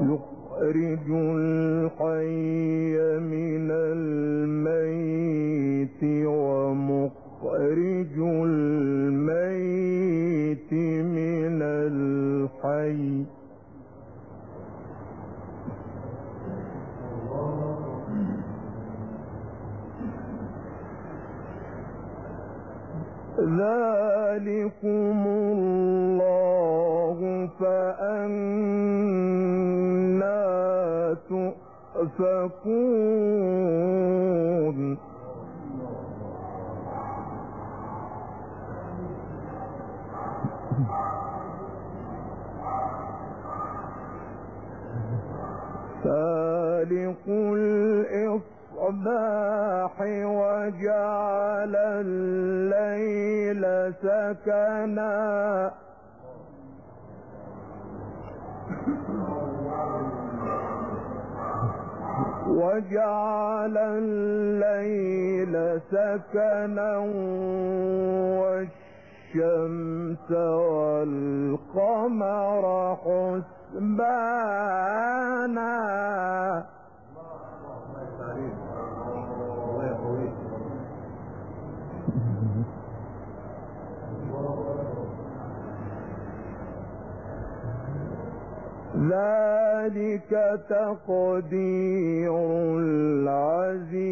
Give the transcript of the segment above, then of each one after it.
يخرج الحي من الميت ومخرج الميت من الحي. ذلكم الله فأنا تؤفكون فالق الإصباح وجعل الليل سكنا. وجعل الليل سكنا والشمس والقمر حسبانا. ذلك تقدير العزيز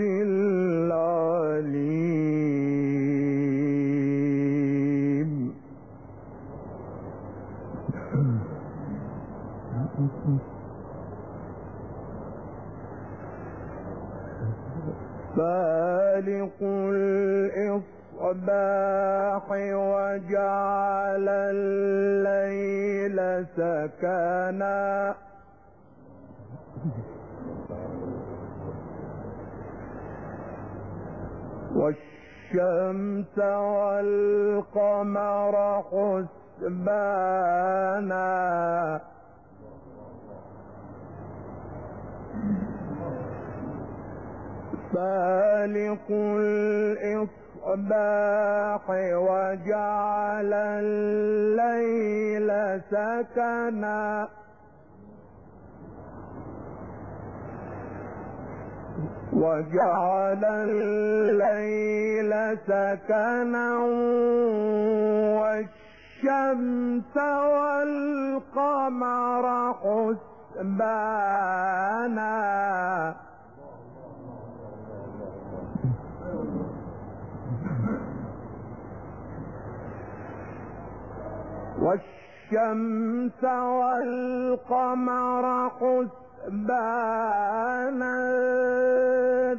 العليم. فالق الإصباح وجعل الليل سكنا. والشمس والقمر حسبانا. فالق الإصباح وجعل الليل سكنا. وجعل الليل سكنا والشمس والقمر حسبانا. والشمس والقمر حسبانا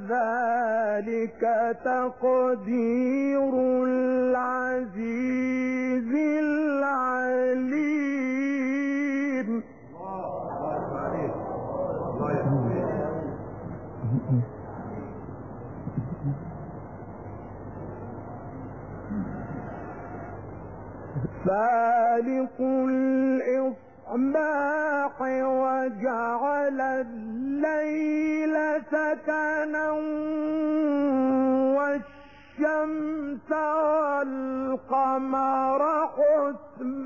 ذلك تقدير العزيز العليم. فالق الإصباح وجعل الليل سكنا والشمس والقمر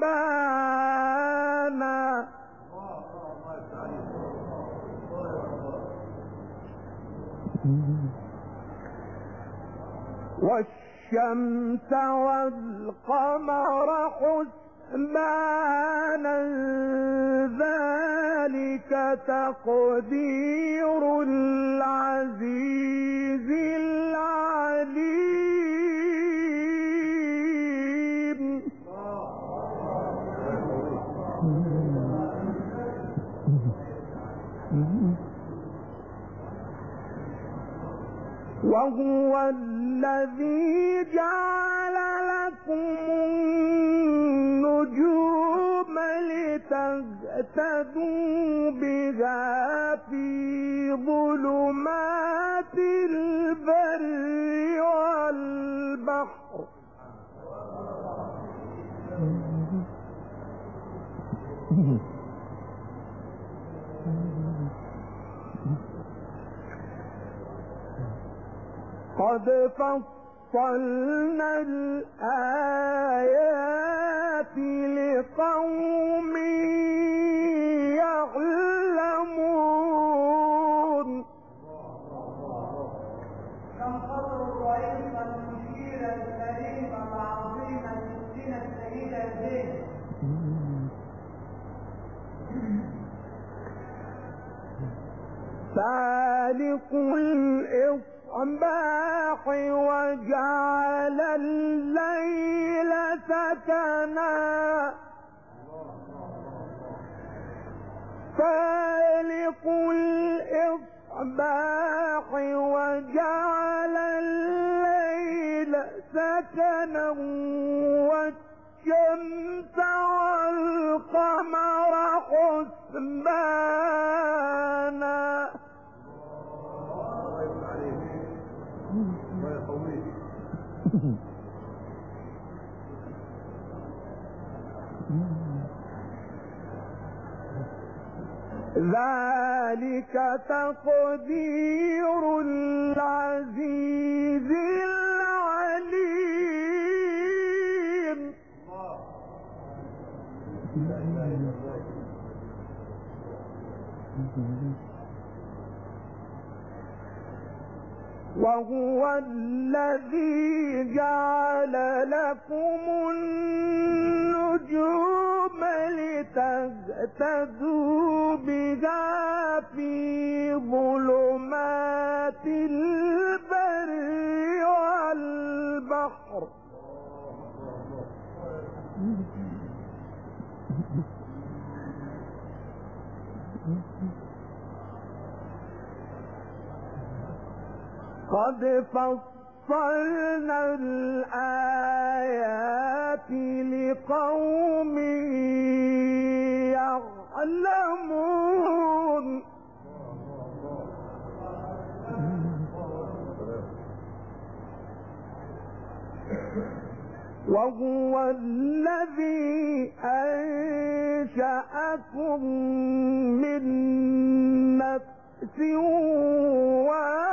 حسبانا. والشمس الشمس والقمر حسبانا ذلك تقدير العزيز العليم. وهو الذي جعل لكم النجوم لتهتدوا بها في ظلمات قد فصلنا الآيات لقوم يعلمون. كم قدر الرئيس المشير الكريم العظيم المسكين السيد الزين فالق الإصباح وجعل الليل سكنا. فالق الإصباح وجعل الليل سكنا والشمس والقمر حسبانا. ذلك تقدير العزيز العليم. وهو الذي جعل لكم النجوم لتهتدوا بها في قد فصلنا الآيات لقوم يعلمون وهو الذي أنشأكم من نفس واحدة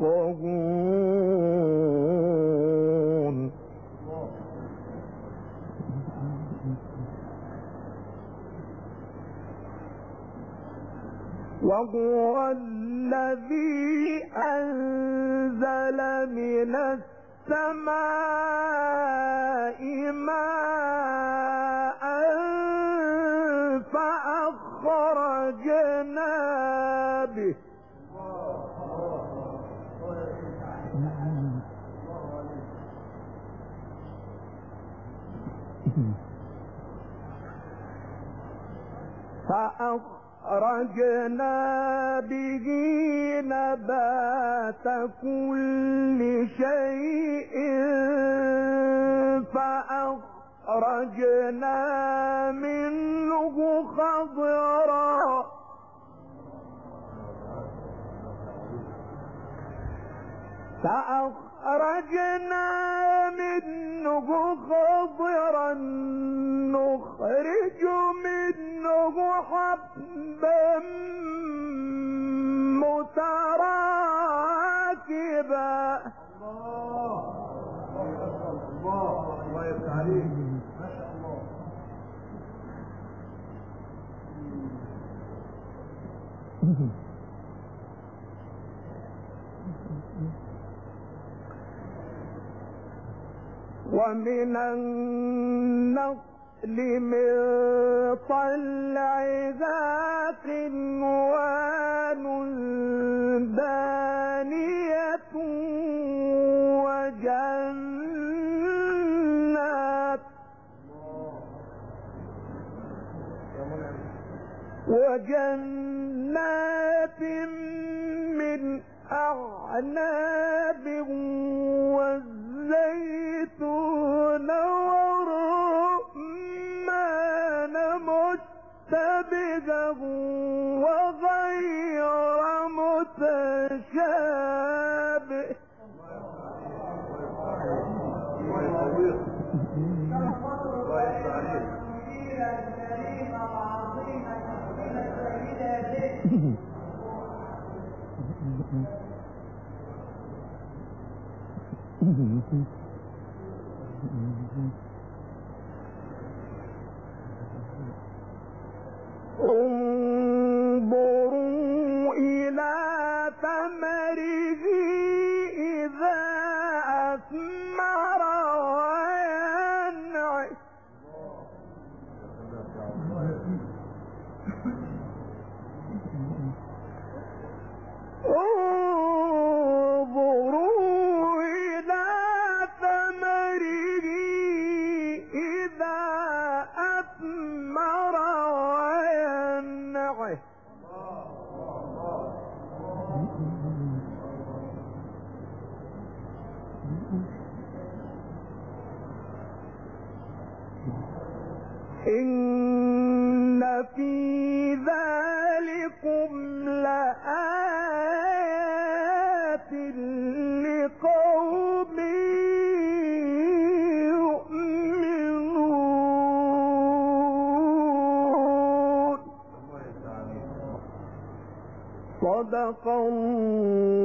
يفقهون. وهو الذي أنزل من السماء ماء فأخرجنا به نبات كل شيء. فأخرجنا منه خضرا. فأخرجنا منه خضرا. نخرج حبا متراكبا. الله الله الله يفتح عليك ما الله ومن النخل من طلعها قنوان دانية وجنات وجنات من أعناب والزيتون متشابه الله إن في ذلكم لآيات لقوم يؤمنون. صدق الله